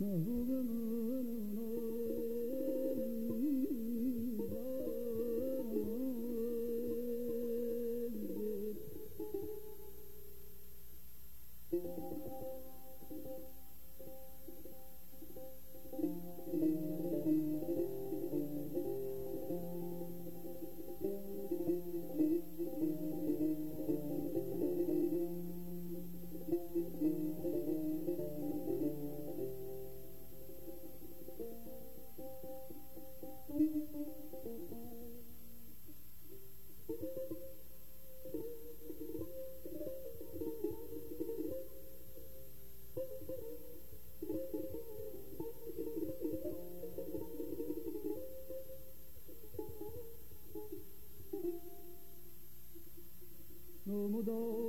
Now, who no more